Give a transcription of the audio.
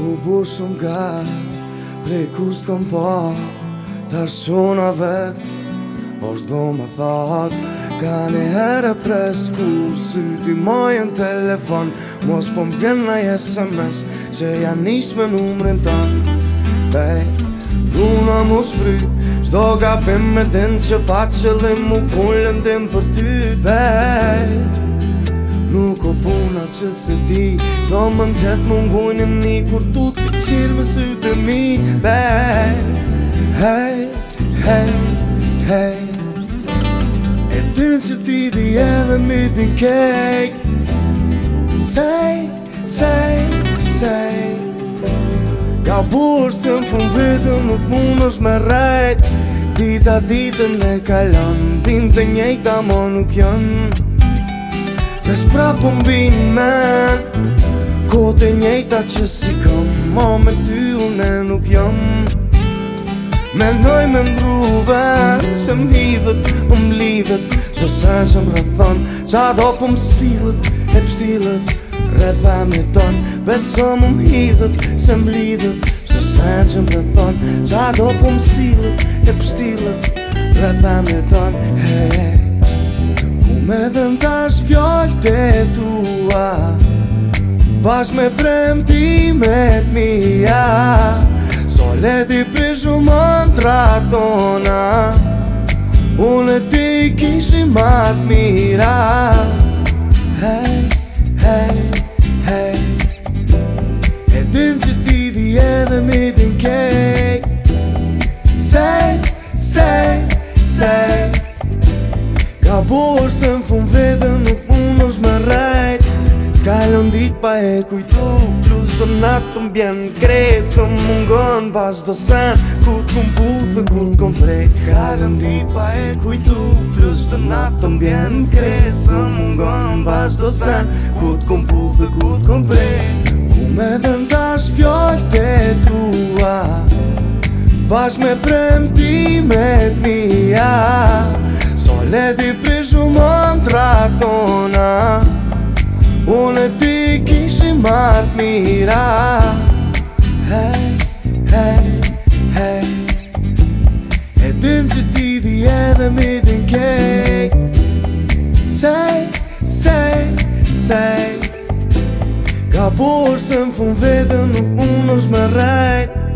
U bu shumë ga Prej kusht kom pa Ta shona vet O shdo më thot Ka një herë pres Kur sy ti telefon Mos po më vjen në SMS Që janë njës me numrin ta Bej Duna mu shfry Shdo ka pëm me den që pa qëllim U pullën dim për ty Bej Nuk o puna që se di Tho më në gjest më ngujnë në një Kur tu të si qirë më sy të mi Be, hej, hej, hej E të në që ti di e dhe më të në Sej, sej, sej Ka burë se më fun vëtë më mund është me rejt Dita ditën e kalon Tim të njejta më nuk janë Pes prap u mbin men Kote njejta që si kom Ma me ty une nuk jam Menoj me ndru ven Se m'hidhët, m'lidhët Qo se që më rëthon Qa do po m'silët, po e pështilët Rëtha me ton Beso m'hidhët, se m'lidhët Qo se që rëthon Qa do po m'silët, e pështilët Rëtha me ton Hej, hej Bashk me prem ti me mija So le di pishu më në tratona Unë ti kishin më mira Hej, hej, hej E din që ti di edhe mi din kej Sej, sej, sej Ka borë së në fun vetën nuk Kallon dit pa e kujtu Plus do natë të mbjen kre Së mungon pas do sen Ku të kum pu dhe ku të kum pre pa e kujtu Plus do natë të mbjen kre Së mungon pas do sen Ku të kum pu dhe ku të kum pre Ku me dëndash fjoll të tua Bash me premtimet mija Sole ti prishu më më trakton Hey hey hey, है है Intensity the enemy the cake Zij, zij, zij Kapor zijn van weten op ons maar